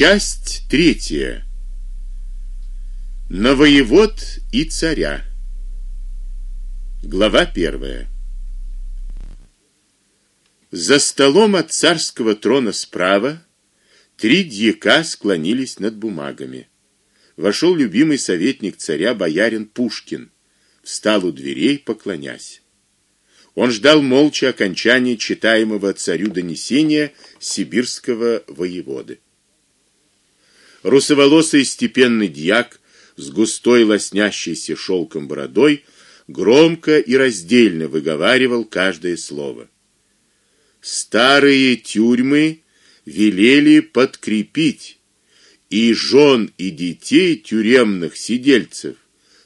Часть третья. На воевод и царя. Глава первая. За столом от царского трона справа три дьяка склонились над бумагами. Вошел любимый советник царя боярин Пушкин, встал у дверей, поклонясь. Он ждал молча окончания читаемого царю донесения сибирского воеводы. Русоволосый степенный дьяк с густой лоснящейся шелком бородой громко и раздельно выговаривал каждое слово. Старые тюрьмы велели подкрепить и жен и детей тюремных сидельцев,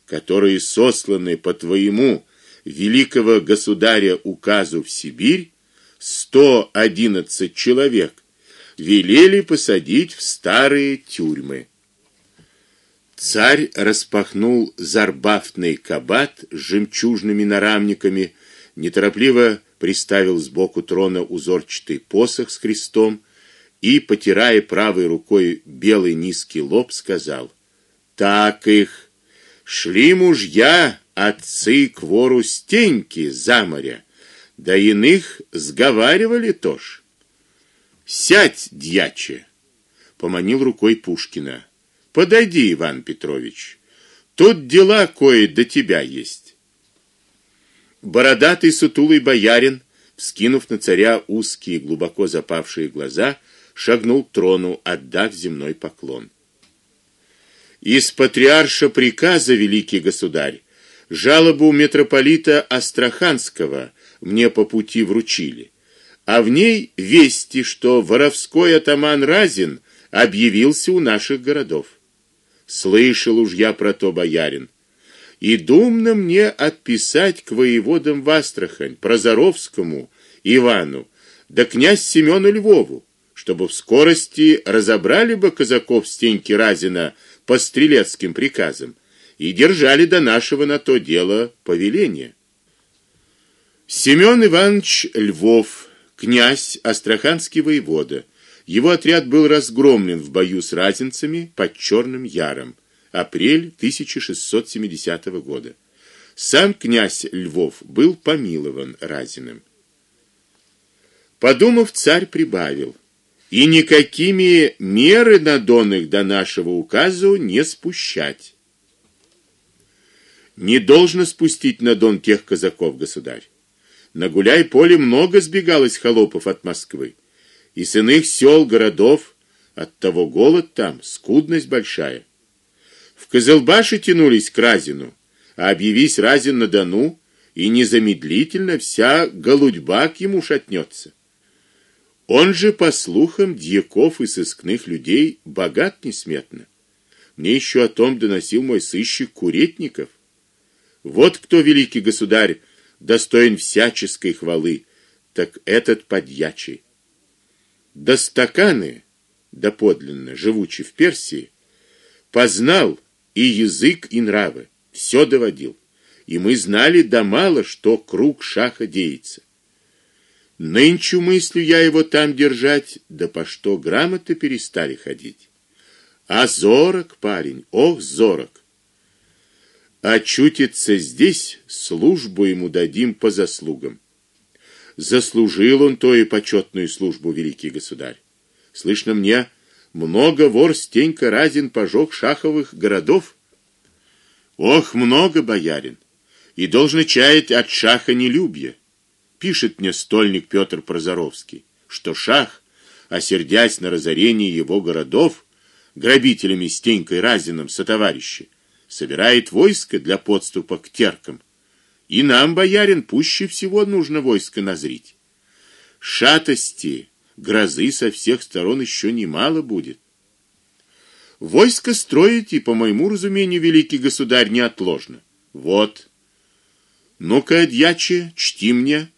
которые сосланы по твоему великого государя указу в Сибирь, 111 человек велели посадить в старые тюрьмы. Царь распахнул зарбафтный кабат с жемчужными нарамниками, неторопливо приставил сбоку трона узорчатый посох с крестом и, потирая правой рукой белый низкий лоб, сказал: "Так их шли мужья отцы к вору Стеньки за моря, да иных сговаривали тоже. Сядь, дьяче, поманил рукой Пушкина. Подойди, Иван Петрович. Тут дела кое до тебя есть. Бородатый сутулый боярин, вскинув на царя узкие, глубоко запавшие глаза, шагнул к трону, отдав земной поклон. Из патриарша приказа великий государь жалобу митрополита Астраханского мне по пути вручили а в ней вести, что воровской атаман Разин объявился у наших городов. Слышал уж я про то, боярин. И думно мне отписать к воеводам в Астрахань, Прозоровскому, Ивану, да князь Семену Львову, чтобы в скорости разобрали бы казаков Стеньки Разина по стрелецким приказам и держали до нашего на то дело повеления. Семен Иванович Львов князь Астраханский воевода. Его отряд был разгромлен в бою с разинцами под Черным Яром. Апрель 1670 года. Сам князь Львов был помилован Разиным. Подумав, царь прибавил: и никакими меры на донных до нашего указу не спущать. Не должно спустить на дон тех казаков, государь. На гуляй-поле много сбегалось холопов от Москвы, и с иных сел, городов, от того голод там, скудность большая. В Козелбаше тянулись к Разину, а объявись Разин на Дону, и незамедлительно вся голудьба к ему шатнется. Он же, по слухам дьяков и сыскных людей, богат несметно. Мне еще о том доносил мой сыщик Куретников. Вот кто великий государь достоин всяческой хвалы, так этот подьячий. Да стаканы, да подлинно живучи в Персии, познал и язык, и нравы, все доводил. И мы знали да мало, что круг шаха деется. Нынче мыслю я его там держать, да по что грамоты перестали ходить. А зорок парень, ох, зорок очутится здесь, службу ему дадим по заслугам. Заслужил он то и почетную службу, великий государь. Слышно мне, много вор Стенька Разин пожег шаховых городов. Ох, много, боярин. И должен чаять от шаха нелюбье. Пишет мне стольник Петр Прозоровский, что шах, осердясь на разорение его городов грабителями Стенькой Разиным сотоварищи, собирает войско для подступа к теркам. И нам, боярин, пуще всего нужно войско назрить. Шатости, грозы со всех сторон еще немало будет. Войско строить и по моему разумению, великий государь, неотложно. Вот. Ну-ка, дьяче, чти мне,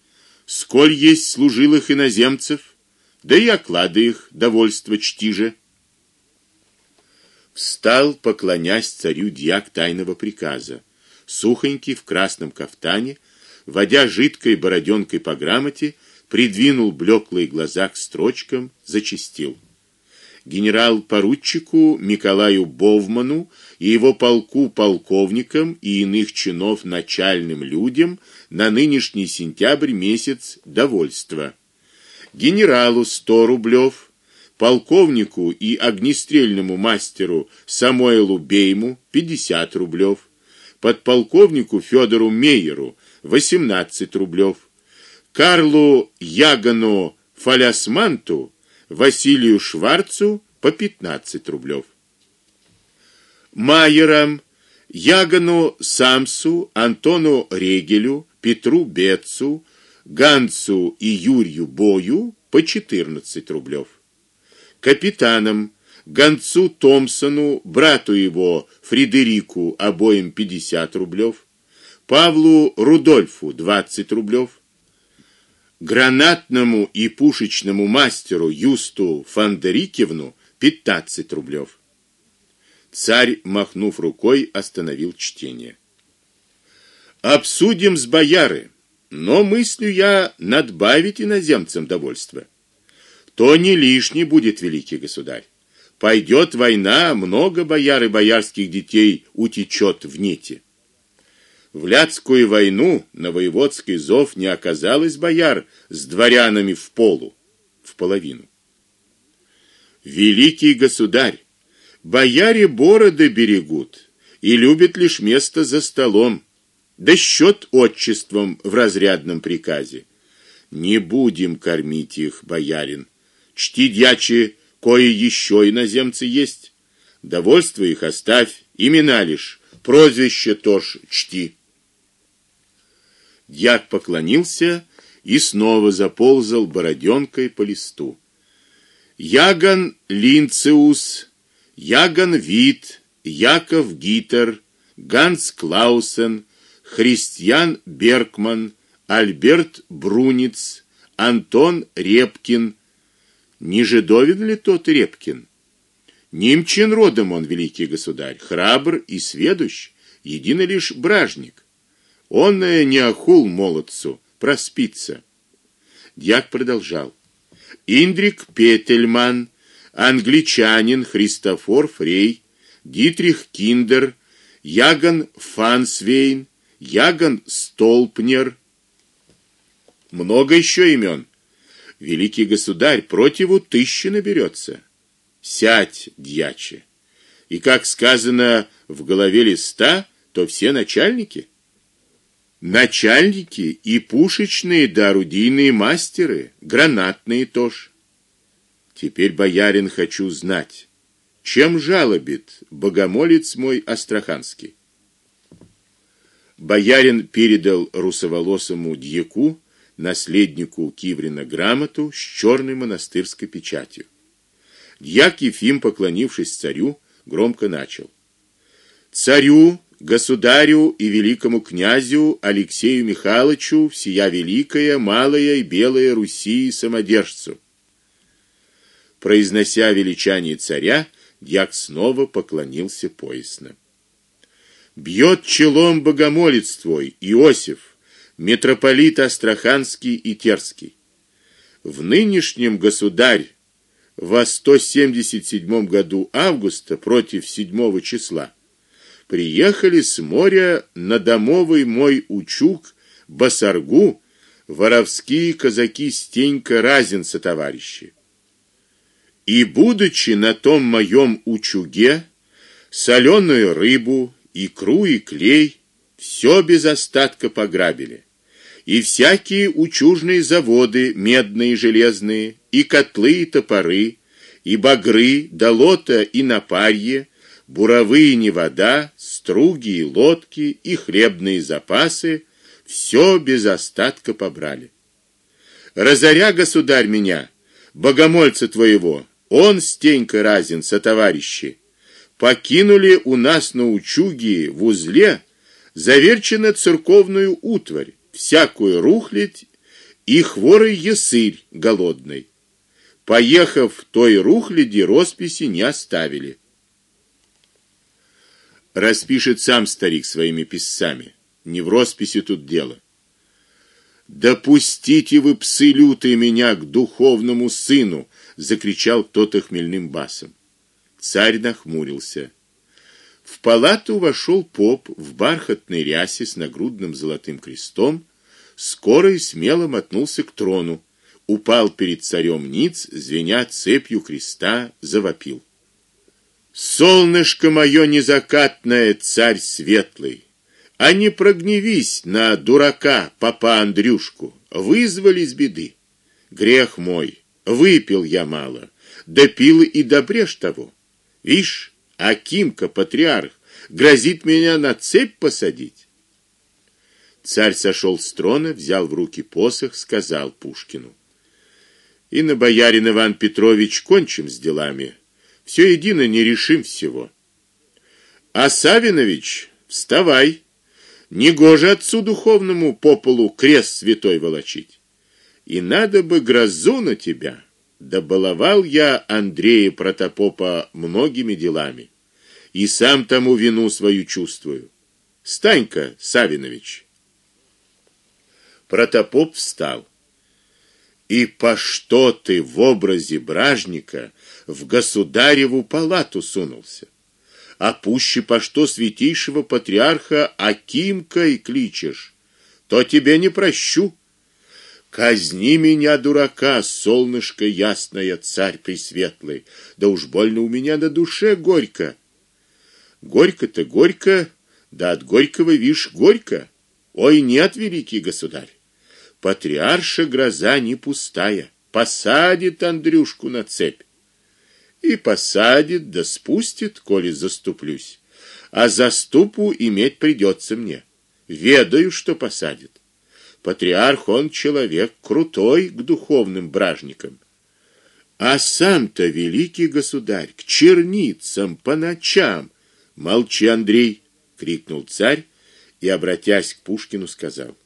сколь есть служилых иноземцев, да и оклады их довольство чти же встал, поклонясь царю дьяк тайного приказа, сухонький в красном кафтане, водя жидкой бороденкой по грамоте, придвинул блеклые глаза к строчкам, зачистил: генерал-поручику Николаю Бовману и его полку полковникам и иных чинов начальным людям на нынешний сентябрь месяц довольство. Генералу 100 рублёв, полковнику и огнестрельному мастеру Самойлу Бейму 50 рублёв, подполковнику Федору Мейеру 18 рублёв, Карлу Ягану Фалясманту, Василию Шварцу по 15 рублёв. Майерам, Ягану Самсу, Антону Регелю, Петру Бецу, Ганцу и Юрию Бою по 14 рублёв. Капитанам Ганцу Томпсону, брату его Фредерику обоим 50 рублёв, Павлу Рудольфу 20 рублёв, гранатному и пушечному мастеру Юсту Фандерикевну 15 рублёв. Царь, махнув рукой, остановил чтение. Обсудим с бояры, но мыслю я надбавить иноземцам довольство. То не лишний будет великий государь. Пойдет война, много бояр и боярских детей утечет в нити. В Ляцкую войну на воеводский зов не оказалось бояр с дворянами в полу, в половину. Великий государь, Бояре бороды берегут и любят лишь место за столом, да счет отчеством в разрядном приказе. Не будем кормить их, боярин. Чти дьячи, кое еще иноземцы есть. Довольство их оставь, имена лишь, прозвище тоже чти. Дьяк поклонился и снова заползал бороденкой по листу. Яган Линциус Яган Вит, Яков Гитер, Ганс Клаусен, Христиан Беркман, Альберт Бруниц, Антон Репкин. Не жидовин ли тот Репкин? Немчин родом он, великий государь, храбр и сведущ, едино лишь бражник. Он не охул молодцу, проспится. Дьяк продолжал. Индрик Петельман, англичанин Христофор Фрей, Дитрих Киндер, Яган Фансвейн, Яган Столпнер. Много еще имен. Великий государь противу тысячи наберется. Сядь, дьяче. И как сказано в голове листа, то все начальники начальники и пушечные да орудийные мастеры, гранатные тоже. Теперь, боярин, хочу знать, чем жалобит богомолец мой астраханский. Боярин передал русоволосому дьяку, наследнику Киврина грамоту с черной монастырской печатью. Дьяк Ефим, поклонившись царю, громко начал: Царю, государю и великому князю Алексею Михайловичу всея великая, малая и белая Руси самодержцу Произнося величание царя, дьяк снова поклонился поясно. Бьет челом богомолец твой, Иосиф, митрополит Астраханский и Терский. В нынешнем государь во 177 году августа против 7 числа приехали с моря на домовый мой учук Басаргу воровские казаки Стенька Разинца товарищи. И будучи на том моем учуге, соленую рыбу, икру и клей все без остатка пограбили. И всякие учужные заводы, медные и железные, и котлы и топоры, и багры, долота и напарье, буровые не вода, струги и лодки и хлебные запасы все без остатка побрали. Разоря государь меня, богомольца твоего, он Стенька Разин со товарищи покинули у нас на учуге в узле заверчено церковную утварь, всякую рухлядь и хворый ясырь голодный. Поехав в той рухляди, росписи не оставили. Распишет сам старик своими писцами. Не в росписи тут дело. Допустите вы псы лютые меня к духовному сыну, закричал кто-то хмельным басом. Царь нахмурился. В палату вошел поп в бархатной рясе с нагрудным золотым крестом, скоро и смело мотнулся к трону, упал перед царем ниц, звеня цепью креста, завопил: Солнышко мое незакатное, царь светлый, а не прогневись на дурака папа Андрюшку, вызвали из беды. Грех мой, выпил я мало, допил и добрешь того. Вишь, Акимка патриарх грозит меня на цепь посадить. Царь сошел с трона, взял в руки посох, сказал Пушкину: "И на боярин Иван Петрович кончим с делами. Все едино не решим всего. А Савинович, вставай. Негоже отцу духовному по полу крест святой волочить. И надо бы грозу на тебя. Да баловал я Андрея Протопопа многими делами, и сам тому вину свою чувствую. Станька, Савинович. Протопоп встал. И по что ты в образе бражника в государеву палату сунулся? А пуще по что святейшего патриарха Акимка и кличешь, то тебе не прощу. Казни меня, дурака, солнышко ясное, царь пресветлый. Да уж больно у меня на душе горько. Горько-то горько, да от горького вишь горько. Ой, нет, великий государь. Патриарша гроза не пустая, посадит Андрюшку на цепь. И посадит, да спустит, коли заступлюсь. А заступу иметь придется мне. Ведаю, что посадит. Патриарх он человек крутой к духовным бражникам. А сам-то великий государь к черницам по ночам. Молчи, Андрей, крикнул царь и обратясь к Пушкину сказал: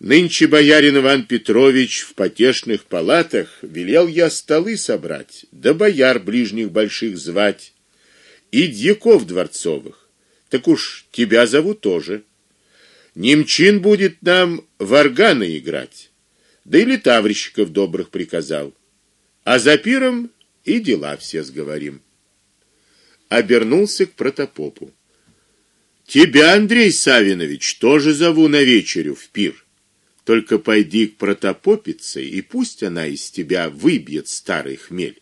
Нынче боярин Иван Петрович в потешных палатах велел я столы собрать, да бояр ближних больших звать и дьяков дворцовых. Так уж тебя зовут тоже. Немчин будет нам в органы играть. Да или таврищиков добрых приказал. А за пиром и дела все сговорим. Обернулся к протопопу. Тебя, Андрей Савинович, тоже зову на вечерю в пир. Только пойди к протопопице, и пусть она из тебя выбьет старый хмель.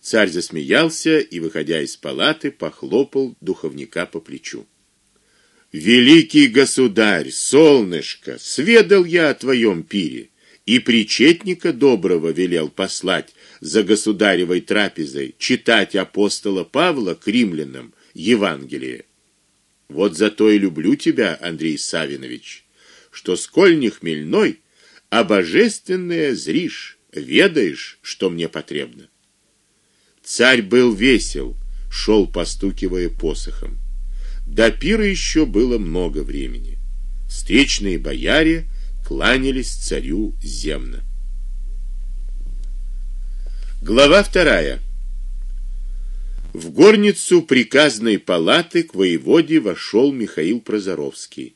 Царь засмеялся и, выходя из палаты, похлопал духовника по плечу. Великий государь, солнышко, сведал я о твоем пире, и причетника доброго велел послать за государевой трапезой читать апостола Павла к римлянам Евангелие. Вот за то и люблю тебя, Андрей Савинович, что сколь не хмельной, а божественное зришь, ведаешь, что мне потребно. Царь был весел, шел постукивая посохом. До пира еще было много времени. Встречные бояре кланялись царю земно. Глава вторая. В горницу приказной палаты к воеводе вошел Михаил Прозоровский.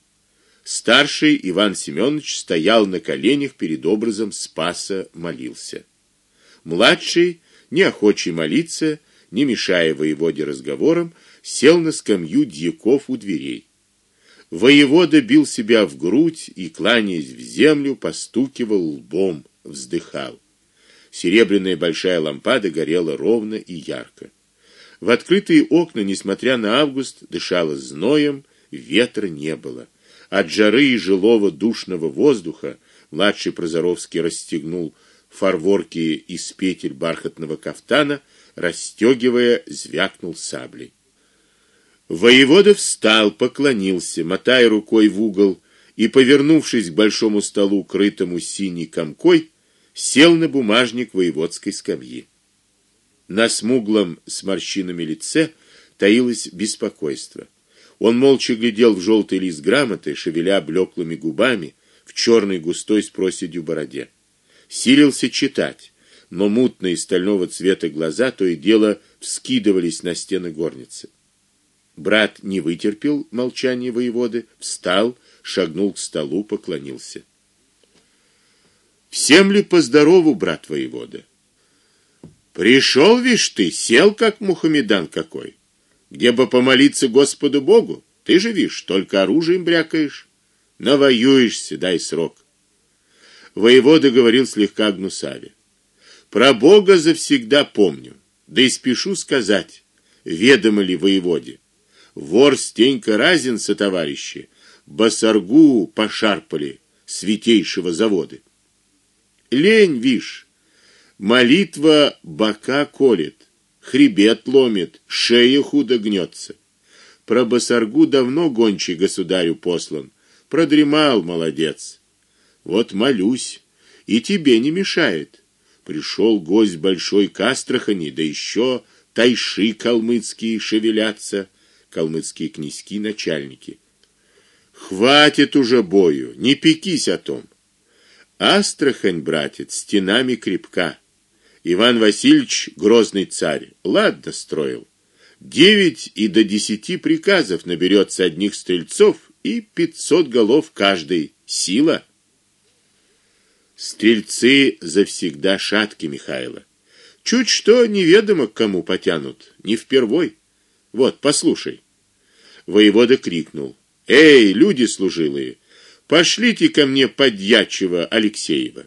Старший Иван Семенович стоял на коленях перед образом Спаса, молился. Младший, неохочий молиться, не мешая воеводе разговорам, сел на скамью дьяков у дверей. Воевода бил себя в грудь и кланяясь в землю, постукивал лбом, вздыхал. Серебряная большая лампада горела ровно и ярко. В открытые окна, несмотря на август, дышало зноем, ветра не было. От жары и жилого душного воздуха младший Прозоровский расстегнул фарворки из петель бархатного кафтана, расстегивая, звякнул саблей. Воевода встал, поклонился, мотая рукой в угол и, повернувшись к большому столу, крытому синей комкой, сел на бумажник воеводской скамьи. На смуглом с морщинами лице таилось беспокойство. Он молча глядел в желтый лист грамоты, шевеля блеклыми губами в черной густой с проседью бороде. Силился читать, но мутные стального цвета глаза то и дело вскидывались на стены горницы. Брат не вытерпел молчания воеводы, встал, шагнул к столу, поклонился. Всем ли по здорову, брат воевода? Пришел, вишь ты, сел как мухаммедан какой. Где бы помолиться Господу Богу? Ты же видишь, только оружием брякаешь. Навоюешься, дай срок. Воевода говорил слегка гнусаве. Про Бога завсегда помню. Да и спешу сказать, ведомо ли воеводе. Вор Стенька Разин со товарищи басаргу пошарпали святейшего завода. Лень, вишь, молитва бока колет, хребет ломит, шея худо гнется. Про басаргу давно гончий государю послан, продремал, молодец. Вот молюсь, и тебе не мешает. Пришел гость большой к Астрахани, да еще тайши калмыцкие шевелятся, калмыцкие князьки начальники. Хватит уже бою, не пекись о том. Астрахань, братец, стенами крепка. Иван Васильевич грозный царь, ладно строил. Девять и до десяти приказов наберется одних стрельцов и пятьсот голов каждый. Сила. Стрельцы завсегда шатки Михаила. Чуть что неведомо к кому потянут, не впервой. Вот, послушай. Воевода крикнул: "Эй, люди служилые, пошлите ко мне подьячего Алексеева".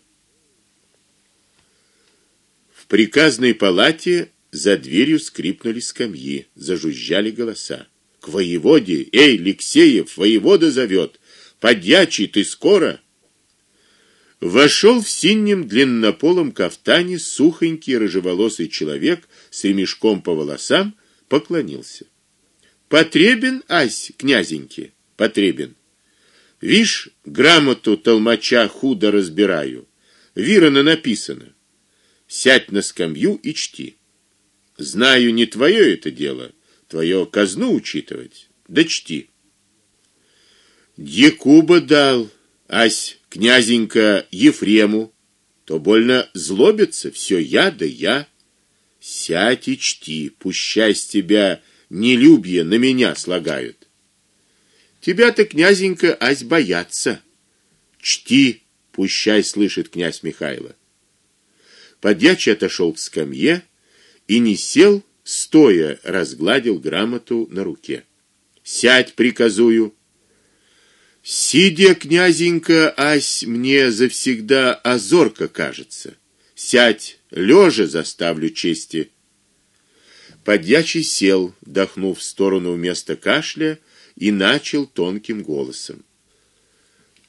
В приказной палате за дверью скрипнули скамьи, зажужжали голоса. К воеводе, эй, Алексеев, воевода зовет. Подьячий, ты скоро? Вошел в синем длиннополом кафтане сухонький рыжеволосый человек с ремешком по волосам, поклонился. Потребен ась, князеньки, потребен. Вишь, грамоту толмача худо разбираю. Вирано написано. Сядь на скамью и чти. Знаю, не твое это дело, твое казну учитывать. Да чти. Дьякуба дал, ась князенька Ефрему, то больно злобится, все я да я. Сядь и чти, пущай с тебя нелюбие на меня слагают. Тебя-то, князенька, ась боятся. Чти, пущай слышит князь Михаила. Подьячий отошел к скамье и не сел, стоя разгладил грамоту на руке. Сядь, приказую. Сидя, князенька, ась мне завсегда озорка кажется. Сядь, лежа заставлю чести. Подьячий сел, дохнув в сторону вместо кашля и начал тонким голосом.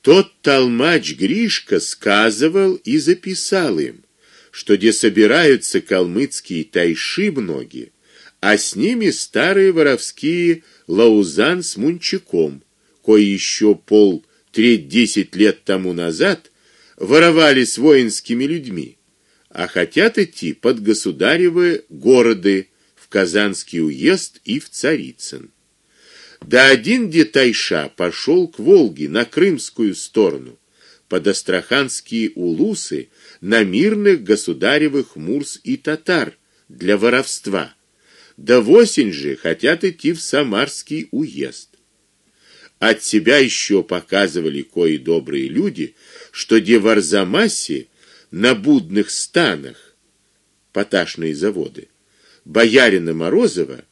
Тот толмач Гришка сказывал и записал им, что где собираются калмыцкие тайши многие, а с ними старые воровские Лаузан с Мунчиком кое еще пол треть десять лет тому назад воровали с воинскими людьми, а хотят идти под государевы города в Казанский уезд и в Царицын. Да один детайша пошел к Волге на крымскую сторону, под астраханские улусы, на мирных государевых мурс и татар для воровства. Да восень же хотят идти в Самарский уезд. От себя еще показывали кои добрые люди, что де в на будных станах поташные заводы боярина Морозова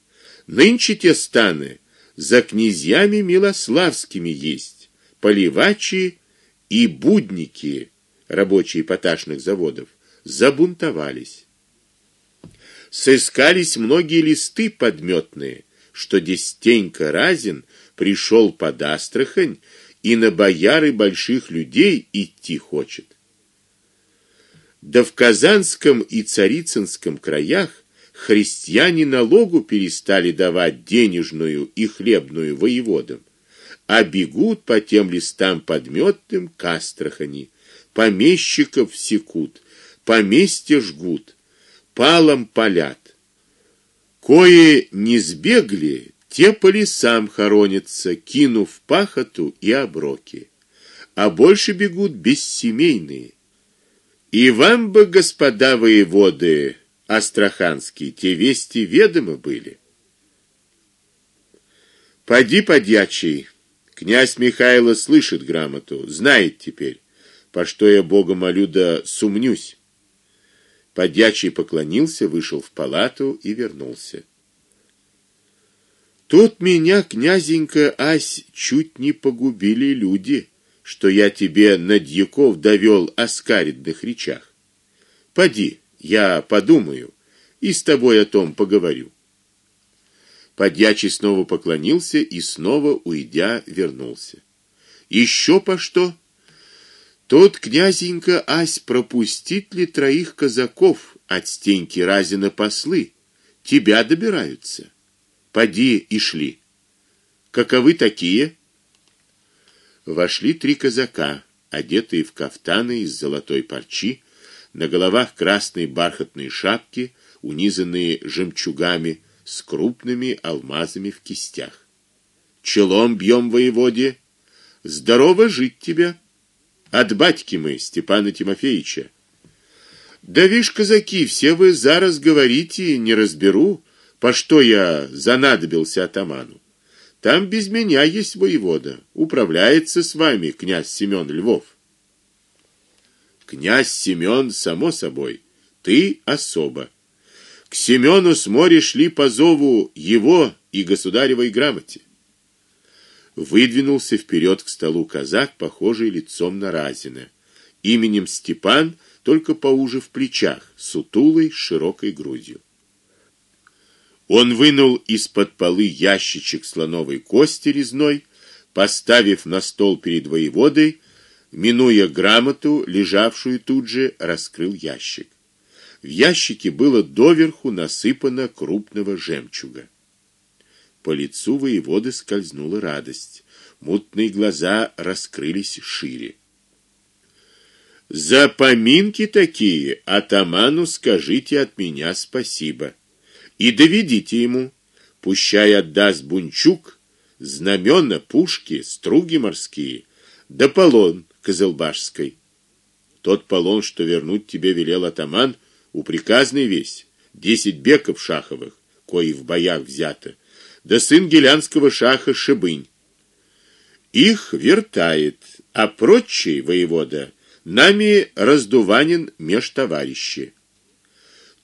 нынче те станы за князьями милославскими есть, поливачи и будники, рабочие поташных заводов, забунтовались. Сыскались многие листы подметные, что Дестенька Разин пришел под Астрахань и на бояры больших людей идти хочет. Да в Казанском и Царицынском краях христиане налогу перестали давать денежную и хлебную воеводам, а бегут по тем листам подметным к Астрахани, помещиков секут, поместья жгут, палом полят. Кое не сбегли, те по лесам хоронятся, кинув пахоту и оброки, а больше бегут бессемейные. И вам бы, господа воеводы астраханские, те вести ведомы были. Поди, подьячий, князь Михаил слышит грамоту, знает теперь, по что я Бога молю да сумнюсь. Подьячий поклонился, вышел в палату и вернулся. Тут меня, князенька Ась, чуть не погубили люди, что я тебе на дьяков довел о скаридных речах. Поди, я подумаю и с тобой о том поговорю. Подьячий снова поклонился и снова, уйдя, вернулся. Еще по что? Тот князенька Ась пропустит ли троих казаков от стенки Разина послы? Тебя добираются. Поди и шли. Каковы такие? Вошли три казака, одетые в кафтаны из золотой парчи, на головах красные бархатные шапки, унизанные жемчугами с крупными алмазами в кистях. Челом бьем воеводе. Здорово жить тебе. От батьки мы, Степана Тимофеевича. Да вишь, казаки, все вы зараз говорите, не разберу, по что я занадобился атаману. Там без меня есть воевода, управляется с вами князь Семен Львов. Князь Семен само собой, ты особо. К Семену с моря шли по зову его и государевой грамоте. Выдвинулся вперед к столу казак, похожий лицом на Разина, именем Степан, только поуже в плечах, сутулый, с широкой грудью. Он вынул из-под полы ящичек слоновой кости резной, поставив на стол перед воеводой, минуя грамоту, лежавшую тут же, раскрыл ящик. В ящике было доверху насыпано крупного жемчуга. По лицу воеводы скользнула радость. Мутные глаза раскрылись шире. За поминки такие атаману скажите от меня спасибо. И доведите ему, пущай отдаст бунчук, знамена, пушки, струги морские, да полон Козелбашской. Тот полон, что вернуть тебе велел атаман, у приказный весь, десять беков шаховых, кои в боях взято, да сын гелянского шаха Шибынь. Их вертает, а прочие воевода нами раздуванен меж товарищи.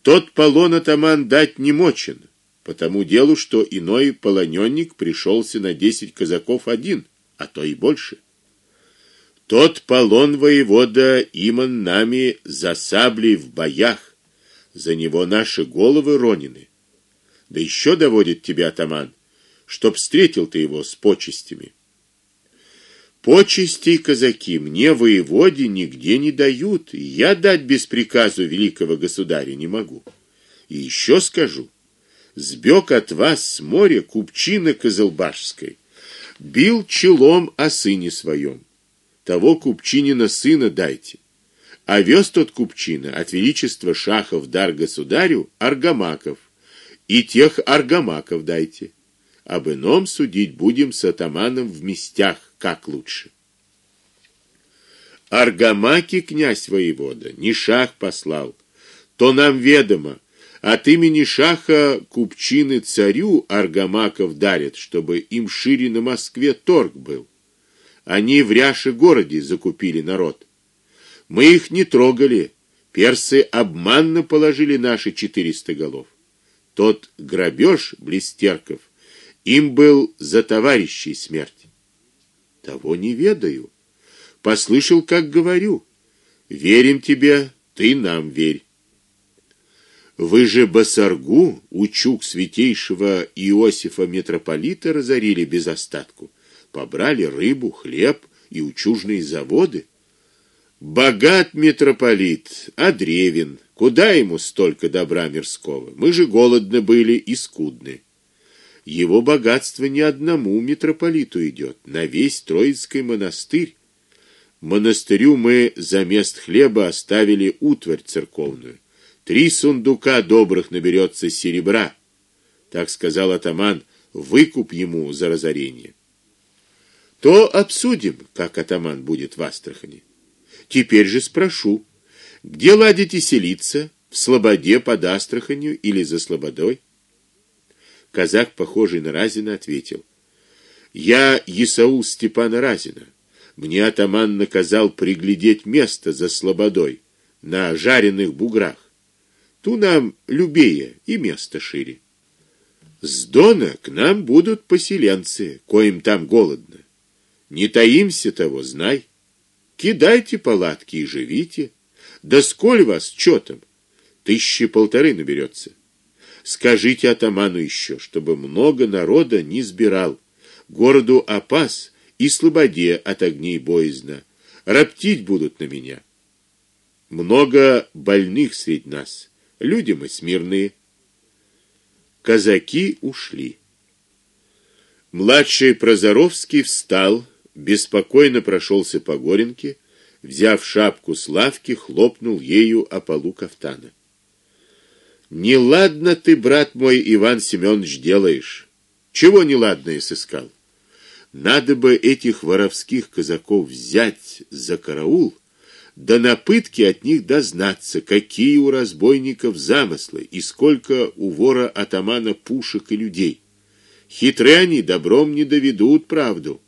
Тот полон атаман дать не мочен, потому делу, что иной полоненник пришелся на десять казаков один, а то и больше. Тот полон воевода иман нами за саблей в боях, за него наши головы ронены. Да еще доводит тебя атаман, чтоб встретил ты его с почестями. Почести казаки мне воеводе нигде не дают, и я дать без приказу великого государя не могу. И еще скажу: сбег от вас с моря купчина Козелбашской, бил челом о сыне своем. Того купчинина сына дайте а вез тот купчина от величества шаха в дар государю аргамаков. И тех аргамаков дайте. Об ином судить будем с атаманом в местях, как лучше. Аргамаки князь воевода, не шах послал, то нам ведомо. От имени шаха купчины царю аргамаков дарят, чтобы им шире на Москве торг был. Они в Ряше городе закупили народ. Мы их не трогали. Персы обманно положили наши четыреста голов. Тот грабеж блестерков им был за товарищей смерть. Того не ведаю. Послышал, как говорю. Верим тебе, ты нам верь. Вы же Басаргу, учук святейшего Иосифа митрополита разорили без остатку. Побрали рыбу, хлеб и учужные заводы. Богат митрополит, а древен. Куда ему столько добра мирского? Мы же голодны были и скудны. Его богатство не одному митрополиту идет, на весь Троицкий монастырь. Монастырю мы за мест хлеба оставили утварь церковную. Три сундука добрых наберется серебра. Так сказал атаман, выкуп ему за разорение. То обсудим, как атаман будет в Астрахани. Теперь же спрошу: где ладите селиться? В Слободе под Астраханью или за Слободой? Казак, похожий на Разина, ответил: Я Исаул Степана Разина. Мне атаман наказал приглядеть место за Слободой на жареных буграх. Ту нам любее и место шире. С Дона к нам будут поселенцы, коим там голодно. Не таимся того, знай. Кидайте палатки и живите. Да сколь вас чётом? Тысячи полторы наберется. Скажите атаману еще, чтобы много народа не сбирал. Городу опас и слободе от огней боязно. Роптить будут на меня. Много больных среди нас. Люди мы смирные. Казаки ушли. Младший Прозоровский встал, беспокойно прошелся по горенке, взяв шапку с лавки, хлопнул ею о полу кафтана. Не ладно ты, брат мой Иван Семёнович, делаешь. Чего не ладное сыскал? Надо бы этих воровских казаков взять за караул, да на пытки от них дознаться, какие у разбойников замыслы и сколько у вора атамана пушек и людей. Хитрые они добром не доведут правду.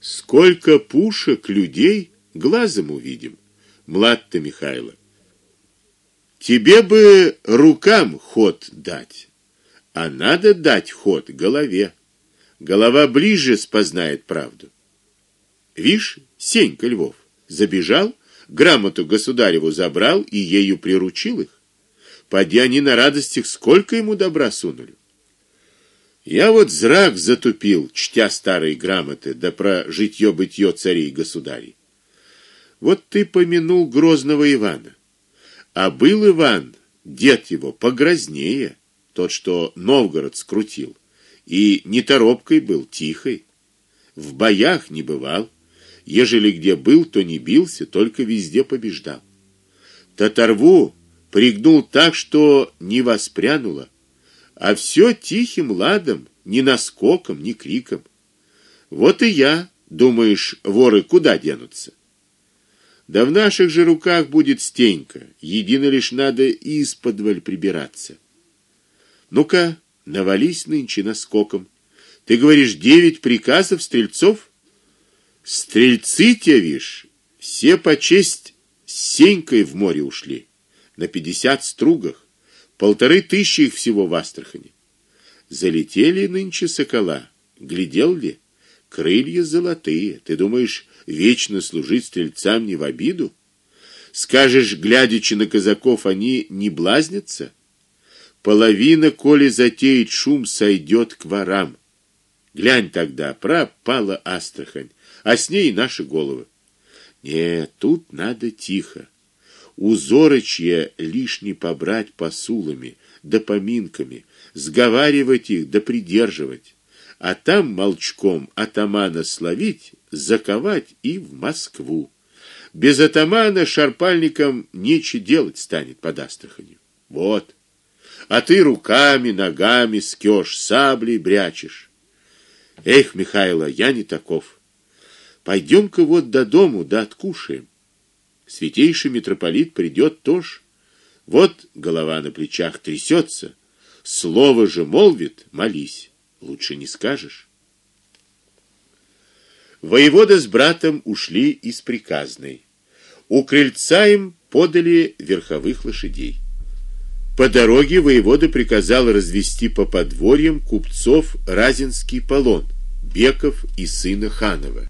Сколько пушек, людей глазом увидим. Млад-то Михайло. Тебе бы рукам ход дать, а надо дать ход голове. Голова ближе спознает правду. Вишь, Сенька Львов забежал, грамоту государеву забрал и ею приручил их. Поди они на радостях сколько ему добра сунули. Я вот зрак затупил, чтя старые грамоты, да про житье-бытье царей и государей. Вот ты помянул грозного Ивана. А был Иван, дед его, погрознее, тот, что Новгород скрутил, и не торопкой был, тихой. В боях не бывал, ежели где был, то не бился, только везде побеждал. Татарву пригнул так, что не воспрянуло, а все тихим ладом, ни наскоком, ни криком. Вот и я, думаешь, воры куда денутся? Да в наших же руках будет стенька. Едино лишь надо из-подваль прибираться. Ну-ка, навались нынче наскоком. Ты говоришь, девять приказов стрельцов? Стрельцы те, вишь, все по честь с Сенькой в море ушли. На пятьдесят стругах. Полторы тысячи их всего в Астрахани. Залетели нынче сокола. Глядел ли? Крылья золотые. Ты думаешь, вечно служить стрельцам не в обиду? Скажешь, глядячи на казаков, они не блазнятся? Половина, коли затеет шум, сойдет к ворам. Глянь тогда, пропала Астрахань, а с ней наши головы. Нет, тут надо тихо. Узорочье лишний побрать посулами, да поминками, сговаривать их да придерживать а там молчком атамана словить, заковать и в Москву. Без атамана шарпальникам нечего делать станет под Астраханью. Вот. А ты руками, ногами скёшь, саблей брячешь. Эх, Михайло, я не таков. Пойдем-ка вот до дому, да откушаем. Святейший митрополит придет тоже. Вот голова на плечах трясется, слово же молвит, молись. Лучше не скажешь. Воевода с братом ушли из приказной. У крыльца им подали верховых лошадей. По дороге воевода приказал развести по подворьям купцов Разинский полон, Беков и сына Ханова.